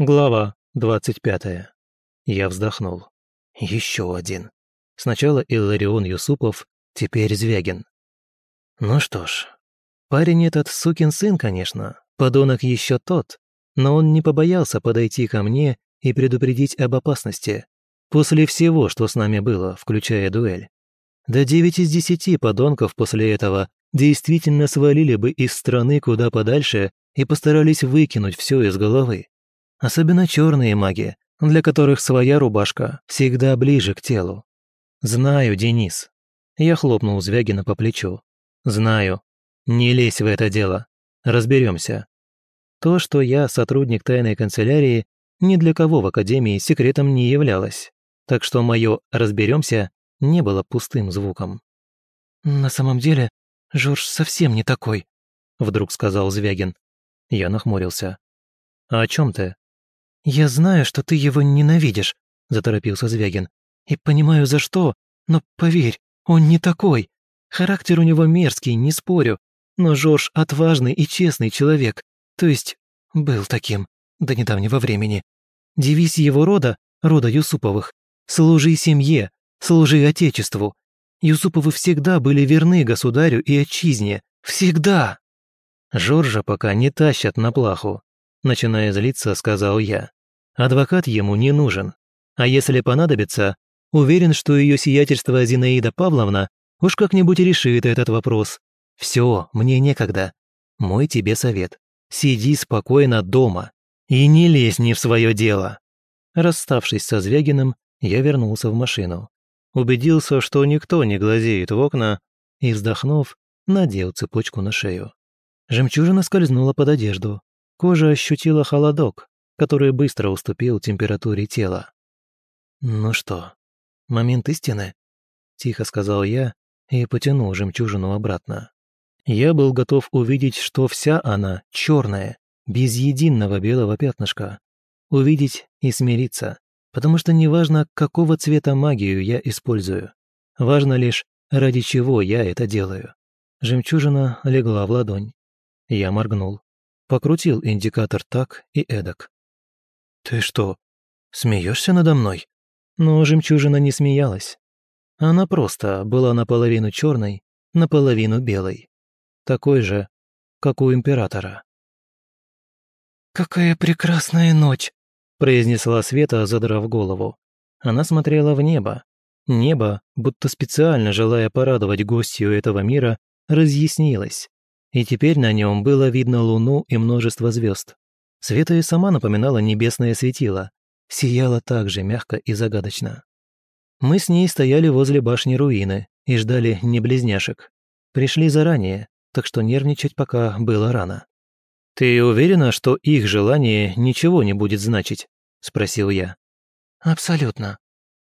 Глава двадцать пятая. Я вздохнул. Еще один. Сначала Илларион Юсупов, теперь Звягин. Ну что ж, парень этот сукин сын, конечно, подонок еще тот, но он не побоялся подойти ко мне и предупредить об опасности. После всего, что с нами было, включая дуэль. Да девять из десяти подонков после этого действительно свалили бы из страны куда подальше и постарались выкинуть все из головы. Особенно черные маги, для которых своя рубашка всегда ближе к телу. «Знаю, Денис». Я хлопнул Звягина по плечу. «Знаю. Не лезь в это дело. Разберемся. То, что я сотрудник тайной канцелярии, ни для кого в Академии секретом не являлось. Так что мое «разберемся» не было пустым звуком. «На самом деле, Жорж совсем не такой», — вдруг сказал Звягин. Я нахмурился. «А о чем ты?» «Я знаю, что ты его ненавидишь», — заторопился Звягин. «И понимаю, за что, но поверь, он не такой. Характер у него мерзкий, не спорю, но Жорж отважный и честный человек, то есть был таким до недавнего времени. Девиз его рода, рода Юсуповых, «Служи семье, служи Отечеству». Юсуповы всегда были верны государю и отчизне. Всегда!» Жоржа пока не тащат на плаху. Начиная злиться, сказал я. Адвокат ему не нужен. А если понадобится, уверен, что ее сиятельство Зинаида Павловна уж как-нибудь решит этот вопрос. Все, мне некогда. Мой тебе совет. Сиди спокойно дома и не лезь не в свое дело. Расставшись со Звягиным, я вернулся в машину. Убедился, что никто не глазеет в окна, и, вздохнув, надел цепочку на шею. Жемчужина скользнула под одежду, Кожа ощутила холодок, который быстро уступил температуре тела. «Ну что, момент истины?» – тихо сказал я и потянул жемчужину обратно. Я был готов увидеть, что вся она черная, без единого белого пятнышка. Увидеть и смириться, потому что неважно, какого цвета магию я использую. Важно лишь, ради чего я это делаю. Жемчужина легла в ладонь. Я моргнул. Покрутил индикатор так и эдак. «Ты что, смеешься надо мной?» Но жемчужина не смеялась. Она просто была наполовину черной, наполовину белой. Такой же, как у императора. «Какая прекрасная ночь!» произнесла Света, задрав голову. Она смотрела в небо. Небо, будто специально желая порадовать гостью этого мира, разъяснилось и теперь на нем было видно луну и множество звезд. Света и сама напоминала небесное светило, сияла так же мягко и загадочно. Мы с ней стояли возле башни руины и ждали не близняшек. Пришли заранее, так что нервничать пока было рано. «Ты уверена, что их желание ничего не будет значить?» – спросил я. «Абсолютно».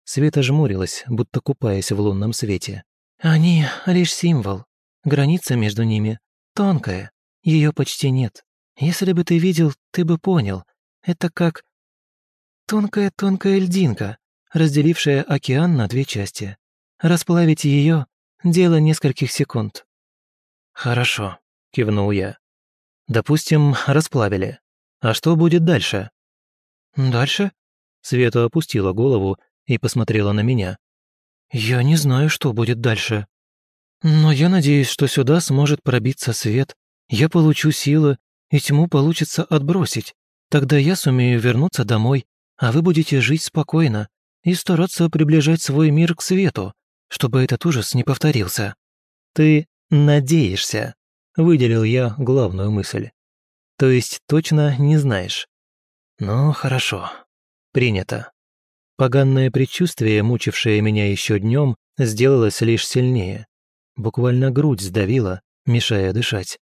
Света жмурилась, будто купаясь в лунном свете. «Они лишь символ. Граница между ними Тонкая, ее почти нет. Если бы ты видел, ты бы понял. Это как тонкая-тонкая льдинка, разделившая океан на две части. Расплавить ее — дело нескольких секунд. «Хорошо», — кивнул я. «Допустим, расплавили. А что будет дальше?» «Дальше?» Света опустила голову и посмотрела на меня. «Я не знаю, что будет дальше». Но я надеюсь, что сюда сможет пробиться свет, я получу силы, и тьму получится отбросить. Тогда я сумею вернуться домой, а вы будете жить спокойно и стараться приближать свой мир к свету, чтобы этот ужас не повторился. Ты надеешься, выделил я главную мысль. То есть точно не знаешь. Ну, хорошо. Принято. Поганное предчувствие, мучившее меня еще днем, сделалось лишь сильнее. Буквально грудь сдавила, мешая дышать.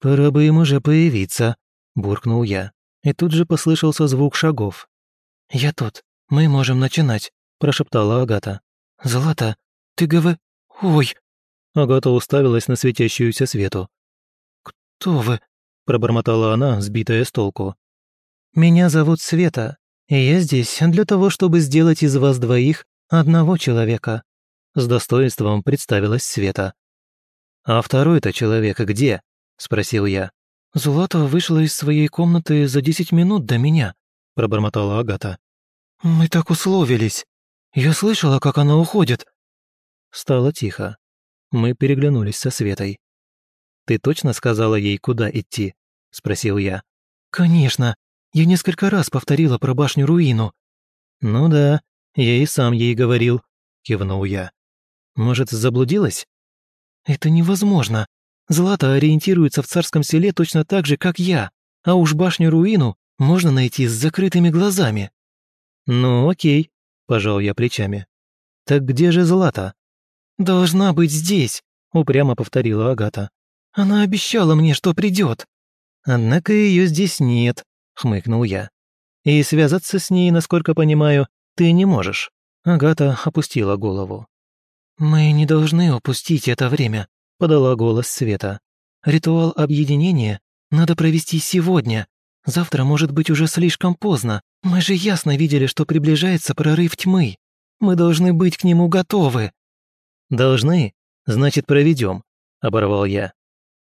«Пора бы им уже появиться», – буркнул я. И тут же послышался звук шагов. «Я тут. Мы можем начинать», – прошептала Агата. «Злата, ты гв... Ой!» Агата уставилась на светящуюся свету. «Кто вы?» – пробормотала она, сбитая с толку. «Меня зовут Света, и я здесь для того, чтобы сделать из вас двоих одного человека», с достоинством представилась Света. «А второй-то человек где?» – спросил я. «Злата вышла из своей комнаты за десять минут до меня», пробормотала Агата. «Мы так условились. Я слышала, как она уходит». Стало тихо. Мы переглянулись со Светой. «Ты точно сказала ей, куда идти?» – спросил я. «Конечно. Я несколько раз повторила про башню-руину». «Ну да, я и сам ей говорил», – кивнул я. «Может, заблудилась?» «Это невозможно. Злата ориентируется в царском селе точно так же, как я, а уж башню-руину можно найти с закрытыми глазами». «Ну, окей», – пожал я плечами. «Так где же Злата?» «Должна быть здесь», – упрямо повторила Агата. «Она обещала мне, что придет». «Однако ее здесь нет», – хмыкнул я. «И связаться с ней, насколько понимаю, ты не можешь». Агата опустила голову. «Мы не должны упустить это время», – подала голос Света. «Ритуал объединения надо провести сегодня. Завтра может быть уже слишком поздно. Мы же ясно видели, что приближается прорыв тьмы. Мы должны быть к нему готовы». «Должны? Значит, проведем», – оборвал я.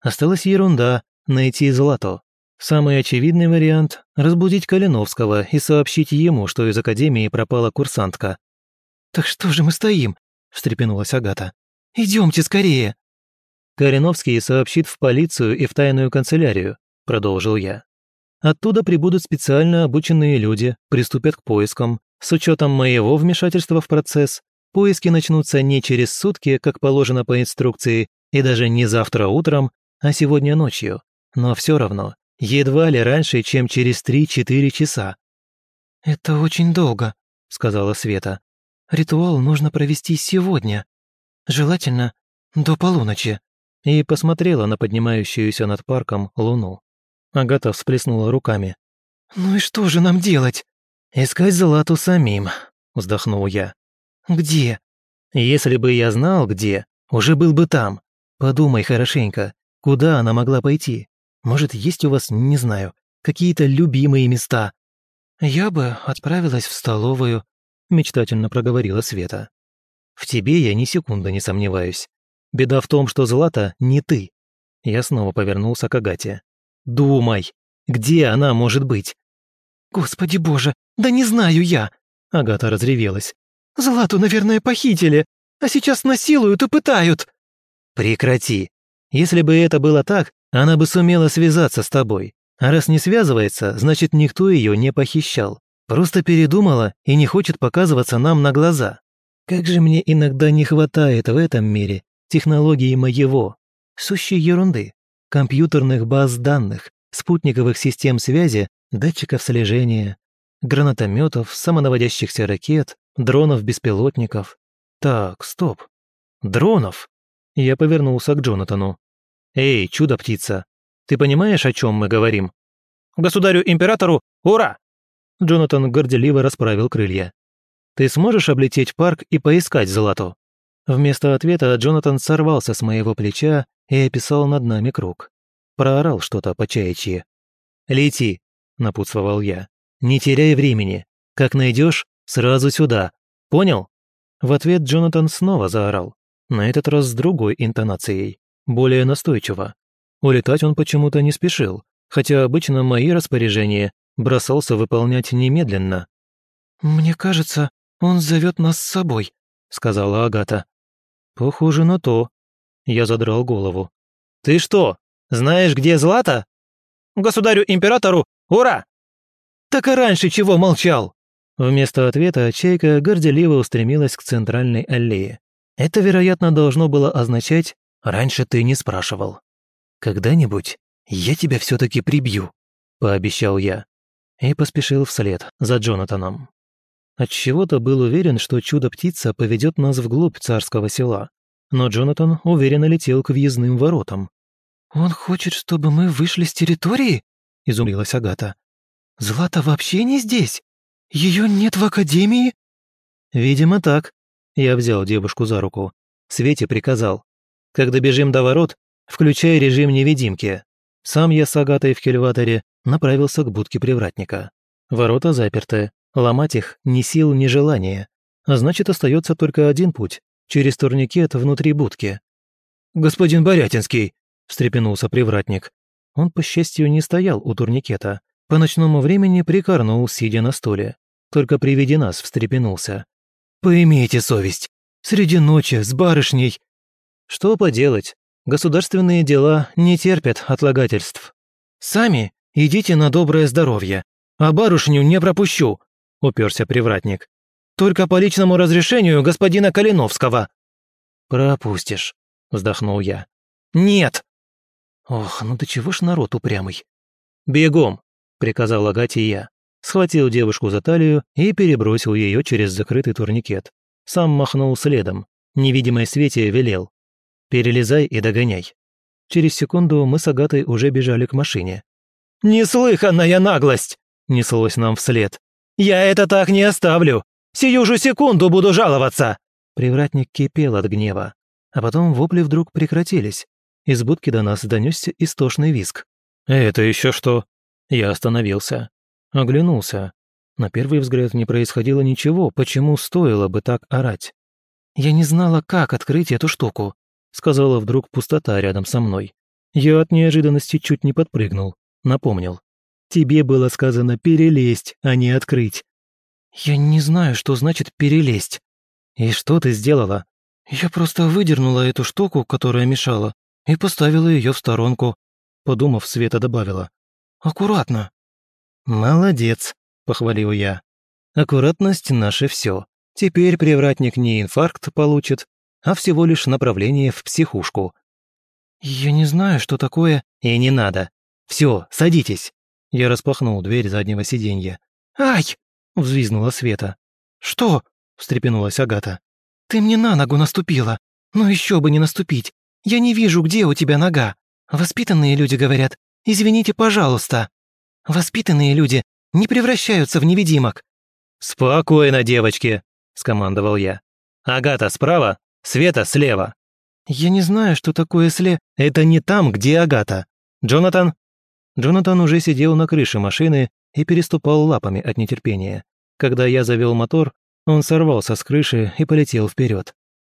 «Осталась ерунда – найти Злато. Самый очевидный вариант – разбудить Калиновского и сообщить ему, что из академии пропала курсантка». «Так что же мы стоим?» – встрепенулась Агата. «Идемте скорее!» Калиновский сообщит в полицию и в тайную канцелярию», – продолжил я. «Оттуда прибудут специально обученные люди, приступят к поискам. С учетом моего вмешательства в процесс, Поиски начнутся не через сутки, как положено по инструкции, и даже не завтра утром, а сегодня ночью. Но все равно, едва ли раньше, чем через 3-4 часа. «Это очень долго», — сказала Света. «Ритуал нужно провести сегодня. Желательно до полуночи». И посмотрела на поднимающуюся над парком луну. Агата всплеснула руками. «Ну и что же нам делать?» «Искать Злату самим», — вздохнул я. «Где?» «Если бы я знал, где, уже был бы там. Подумай хорошенько, куда она могла пойти? Может, есть у вас, не знаю, какие-то любимые места?» «Я бы отправилась в столовую», — мечтательно проговорила Света. «В тебе я ни секунды не сомневаюсь. Беда в том, что Злата не ты». Я снова повернулся к Агате. «Думай, где она может быть?» «Господи боже, да не знаю я!» Агата разревелась. Злату, наверное, похитили, а сейчас насилуют и пытают». «Прекрати. Если бы это было так, она бы сумела связаться с тобой. А раз не связывается, значит, никто ее не похищал. Просто передумала и не хочет показываться нам на глаза. Как же мне иногда не хватает в этом мире технологии моего, сущей ерунды, компьютерных баз данных, спутниковых систем связи, датчиков слежения, гранатометов, самонаводящихся ракет, Дронов-беспилотников. Так, стоп. Дронов? Я повернулся к Джонатану. «Эй, чудо-птица, ты понимаешь, о чем мы говорим?» «Государю-императору, ура!» Джонатан горделиво расправил крылья. «Ты сможешь облететь парк и поискать золото?» Вместо ответа Джонатан сорвался с моего плеча и описал над нами круг. Проорал что-то по чаячьи. «Лети», — напутствовал я. «Не теряй времени. Как найдешь, Сразу сюда. Понял?» В ответ Джонатан снова заорал. На этот раз с другой интонацией. Более настойчиво. Улетать он почему-то не спешил, хотя обычно мои распоряжения бросался выполнять немедленно. «Мне кажется, он зовет нас с собой», — сказала Агата. «Похоже на то». Я задрал голову. «Ты что, знаешь, где Злата?» «Государю-императору, ура!» «Так и раньше чего молчал?» Вместо ответа чайка горделиво устремилась к центральной аллее. Это, вероятно, должно было означать «раньше ты не спрашивал». «Когда-нибудь я тебя все-таки прибью», — пообещал я. И поспешил вслед за Джонатаном. Отчего-то был уверен, что чудо-птица поведет нас вглубь царского села. Но Джонатан уверенно летел к въездным воротам. «Он хочет, чтобы мы вышли с территории?» – изумилась Агата. «Злата вообще не здесь?» Ее нет в академии?» «Видимо, так». Я взял девушку за руку. Свете приказал. «Когда бежим до ворот, включай режим невидимки». Сам я с Агатой в кельваторе направился к будке привратника. Ворота заперты, ломать их ни сил, ни желания. Значит, остается только один путь – через турникет внутри будки. «Господин Борятинский!» – встрепенулся привратник. Он, по счастью, не стоял у турникета, По ночному времени прикорнул, сидя на стуле. Только при виде нас встрепенулся. «Поимейте совесть! Среди ночи, с барышней!» «Что поделать? Государственные дела не терпят отлагательств. Сами идите на доброе здоровье, а барышню не пропущу!» – уперся привратник. «Только по личному разрешению господина Калиновского!» «Пропустишь», – вздохнул я. «Нет!» «Ох, ну до чего ж народ упрямый!» «Бегом!» – приказал Агате я. Схватил девушку за талию и перебросил ее через закрытый турникет. Сам махнул следом. Невидимой свете велел. «Перелезай и догоняй». Через секунду мы с Агатой уже бежали к машине. «Неслыханная наглость!» – неслось нам вслед. «Я это так не оставлю! Сию же секунду буду жаловаться!» Привратник кипел от гнева. А потом вопли вдруг прекратились. Из будки до нас донесся истошный визг. «Это еще что?» Я остановился. Оглянулся. На первый взгляд не происходило ничего, почему стоило бы так орать. «Я не знала, как открыть эту штуку», — сказала вдруг пустота рядом со мной. Я от неожиданности чуть не подпрыгнул. Напомнил. «Тебе было сказано перелезть, а не открыть». «Я не знаю, что значит перелезть». «И что ты сделала?» «Я просто выдернула эту штуку, которая мешала, и поставила ее в сторонку», — подумав, Света добавила. «Аккуратно». «Молодец», — похвалил я. «Аккуратность — наше все. Теперь привратник не инфаркт получит, а всего лишь направление в психушку». «Я не знаю, что такое...» «И не надо. Все, садитесь». Я распахнул дверь заднего сиденья. «Ай!» — взвизгнула Света. «Что?» — встрепенулась Агата. «Ты мне на ногу наступила. Ну еще бы не наступить. Я не вижу, где у тебя нога. Воспитанные люди говорят, извините, пожалуйста. Воспитанные люди не превращаются в невидимок». «Спокойно, девочки», — скомандовал я. «Агата справа, Света слева». «Я не знаю, что такое сле...» «Это не там, где Агата. Джонатан?» Джонатан уже сидел на крыше машины и переступал лапами от нетерпения. Когда я завел мотор, он сорвался с крыши и полетел вперед.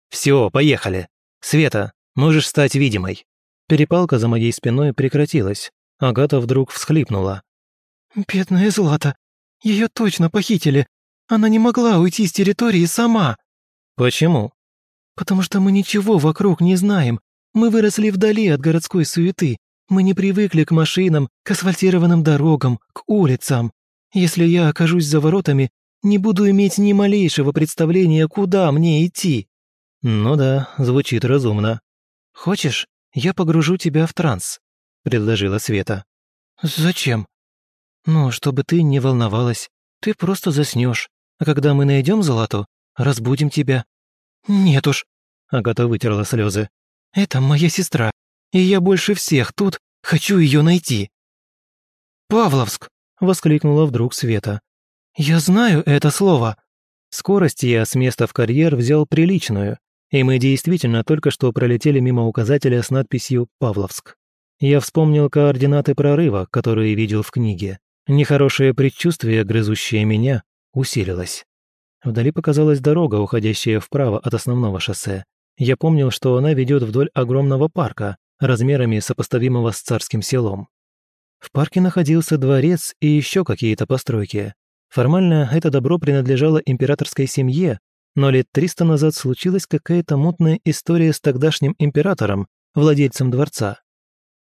«Все, поехали! Света, можешь стать видимой!» Перепалка за моей спиной прекратилась. Агата вдруг всхлипнула. «Бедная Злата! Ее точно похитили! Она не могла уйти с территории сама!» «Почему?» «Потому что мы ничего вокруг не знаем. Мы выросли вдали от городской суеты. Мы не привыкли к машинам, к асфальтированным дорогам, к улицам. Если я окажусь за воротами, не буду иметь ни малейшего представления, куда мне идти». «Ну да, звучит разумно. Хочешь, я погружу тебя в транс?» – предложила Света. «Зачем?» «Ну, чтобы ты не волновалась. Ты просто заснешь. А когда мы найдем Злату, разбудим тебя». «Нет уж», – Агата вытерла слезы. «Это моя сестра, и я больше всех тут хочу ее найти». «Павловск!» – воскликнула вдруг Света. «Я знаю это слово». Скорость я с места в карьер взял приличную, и мы действительно только что пролетели мимо указателя с надписью «Павловск». Я вспомнил координаты прорыва, которые видел в книге. Нехорошее предчувствие, грызущее меня, усилилось. Вдали показалась дорога, уходящая вправо от основного шоссе. Я помнил, что она ведет вдоль огромного парка, размерами сопоставимого с царским селом. В парке находился дворец и еще какие-то постройки. Формально это добро принадлежало императорской семье, но лет 300 назад случилась какая-то мутная история с тогдашним императором, владельцем дворца.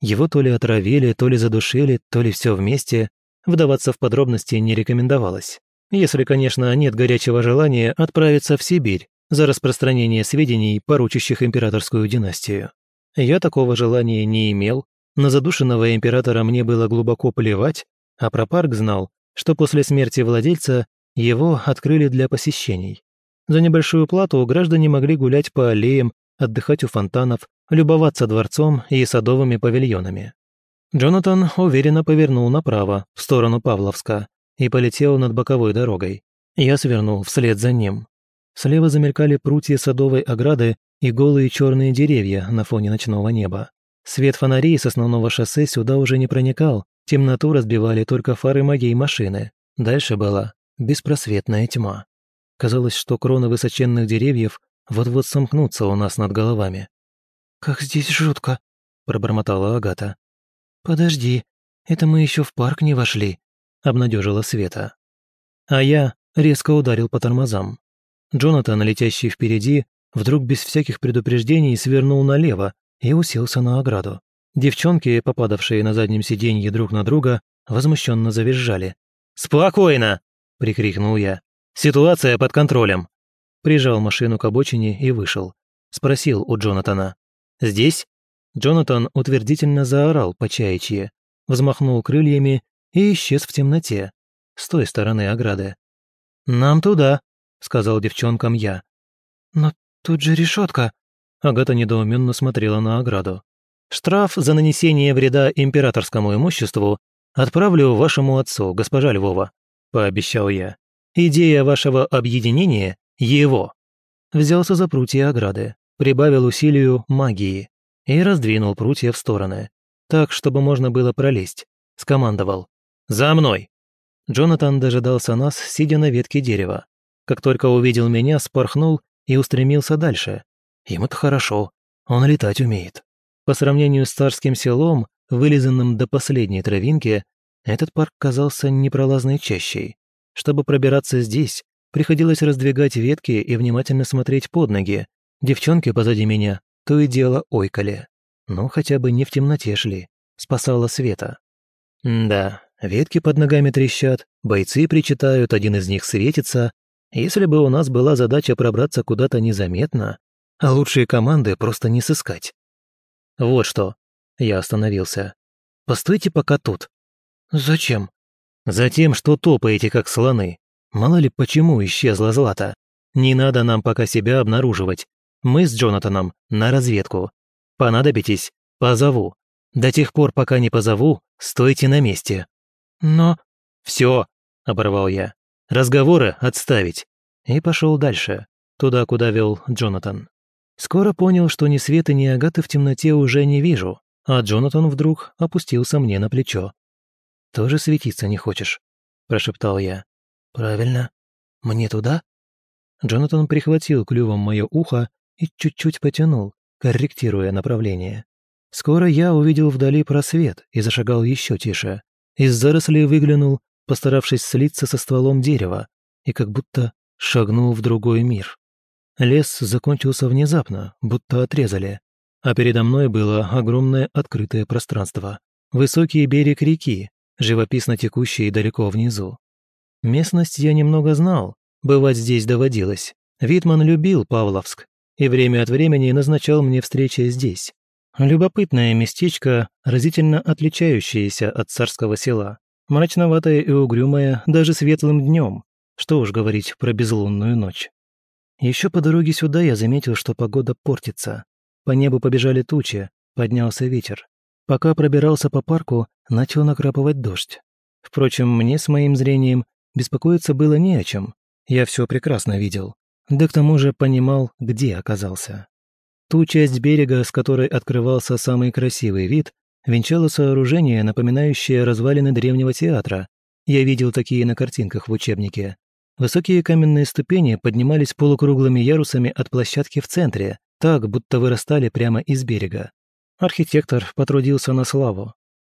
Его то ли отравили, то ли задушили, то ли все вместе. Вдаваться в подробности не рекомендовалось. Если, конечно, нет горячего желания отправиться в Сибирь за распространение сведений, поручащих императорскую династию. Я такого желания не имел, на задушенного императора мне было глубоко плевать, а про парк знал, что после смерти владельца его открыли для посещений. За небольшую плату граждане могли гулять по аллеям, отдыхать у фонтанов, любоваться дворцом и садовыми павильонами. Джонатан уверенно повернул направо, в сторону Павловска, и полетел над боковой дорогой. Я свернул вслед за ним. Слева замелькали прутья садовой ограды и голые черные деревья на фоне ночного неба. Свет фонарей с основного шоссе сюда уже не проникал, Темноту разбивали только фары моей машины. Дальше была беспросветная тьма. Казалось, что кроны высоченных деревьев вот-вот сомкнутся у нас над головами. «Как здесь жутко!» – пробормотала Агата. «Подожди, это мы еще в парк не вошли», – обнадежила Света. А я резко ударил по тормозам. Джонатан, летящий впереди, вдруг без всяких предупреждений свернул налево и уселся на ограду. Девчонки, попадавшие на заднем сиденье друг на друга, возмущенно завизжали. «Спокойно!» – прикрикнул я. «Ситуация под контролем!» Прижал машину к обочине и вышел. Спросил у Джонатана. «Здесь?» Джонатан утвердительно заорал по чаячье, взмахнул крыльями и исчез в темноте, с той стороны ограды. «Нам туда», — сказал девчонкам я. «Но тут же решетка. Агата недоуменно смотрела на ограду. «Штраф за нанесение вреда императорскому имуществу отправлю вашему отцу, госпожа Львова», — пообещал я. «Идея вашего объединения — его». Взялся за прутья ограды, прибавил усилию магии и раздвинул прутья в стороны, так, чтобы можно было пролезть. Скомандовал. «За мной!» Джонатан дожидался нас, сидя на ветке дерева. Как только увидел меня, спорхнул и устремился дальше. Ему-то хорошо, он летать умеет. По сравнению с царским селом, вылизанным до последней травинки, этот парк казался непролазной чащей. Чтобы пробираться здесь, приходилось раздвигать ветки и внимательно смотреть под ноги. Девчонки позади меня то и дело ойкали. Ну, хотя бы не в темноте шли. Спасала света. да, ветки под ногами трещат, бойцы причитают, один из них светится. Если бы у нас была задача пробраться куда-то незаметно, а лучшие команды просто не сыскать. Вот что. Я остановился. Постойте пока тут. Зачем? Затем, что топаете как слоны. Мало ли почему исчезла Злата. Не надо нам пока себя обнаруживать. Мы с Джонатаном на разведку. Понадобитесь, позову. До тех пор, пока не позову, стойте на месте». «Но...» «Все», — оборвал я. «Разговоры отставить». И пошел дальше, туда, куда вел Джонатан. Скоро понял, что ни Светы, ни Агаты в темноте уже не вижу, а Джонатан вдруг опустился мне на плечо. «Тоже светиться не хочешь?» – прошептал я. «Правильно. Мне туда?» Джонатан прихватил клювом мое ухо и чуть-чуть потянул, корректируя направление. Скоро я увидел вдали просвет и зашагал еще тише. Из зарослей выглянул, постаравшись слиться со стволом дерева, и как будто шагнул в другой мир. Лес закончился внезапно, будто отрезали, а передо мной было огромное открытое пространство. Высокий берег реки, живописно текущий далеко внизу. Местность я немного знал, бывать здесь доводилось. Витман любил Павловск и время от времени назначал мне встречи здесь. Любопытное местечко, разительно отличающееся от царского села. Мрачноватое и угрюмое даже светлым днем. Что уж говорить про безлунную ночь. Еще по дороге сюда я заметил, что погода портится. По небу побежали тучи, поднялся ветер. Пока пробирался по парку, начал накрапывать дождь. Впрочем, мне с моим зрением беспокоиться было не о чем. Я все прекрасно видел да к тому же понимал, где оказался. Ту часть берега, с которой открывался самый красивый вид, венчало сооружение, напоминающее развалины древнего театра. Я видел такие на картинках в учебнике. Высокие каменные ступени поднимались полукруглыми ярусами от площадки в центре, так, будто вырастали прямо из берега. Архитектор потрудился на славу.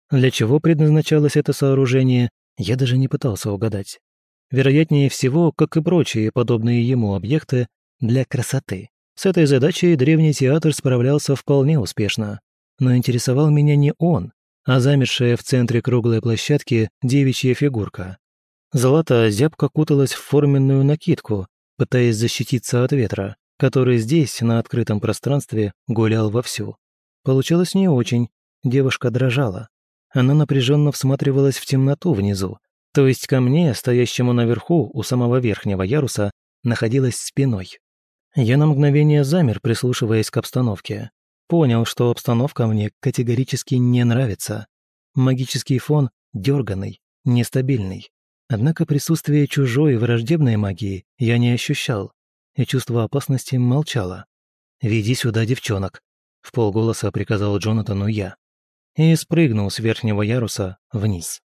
Для чего предназначалось это сооружение, я даже не пытался угадать вероятнее всего, как и прочие подобные ему объекты, для красоты. С этой задачей древний театр справлялся вполне успешно. Но интересовал меня не он, а замершая в центре круглой площадки девичья фигурка. Злата зябко куталась в форменную накидку, пытаясь защититься от ветра, который здесь, на открытом пространстве, гулял вовсю. Получалось не очень, девушка дрожала. Она напряженно всматривалась в темноту внизу, то есть ко мне, стоящему наверху, у самого верхнего яруса, находилась спиной. Я на мгновение замер, прислушиваясь к обстановке. Понял, что обстановка мне категорически не нравится. Магический фон дерганный, нестабильный. Однако присутствие чужой враждебной магии я не ощущал, и чувство опасности молчало. «Веди сюда девчонок», — в полголоса приказал Джонатану я. И спрыгнул с верхнего яруса вниз.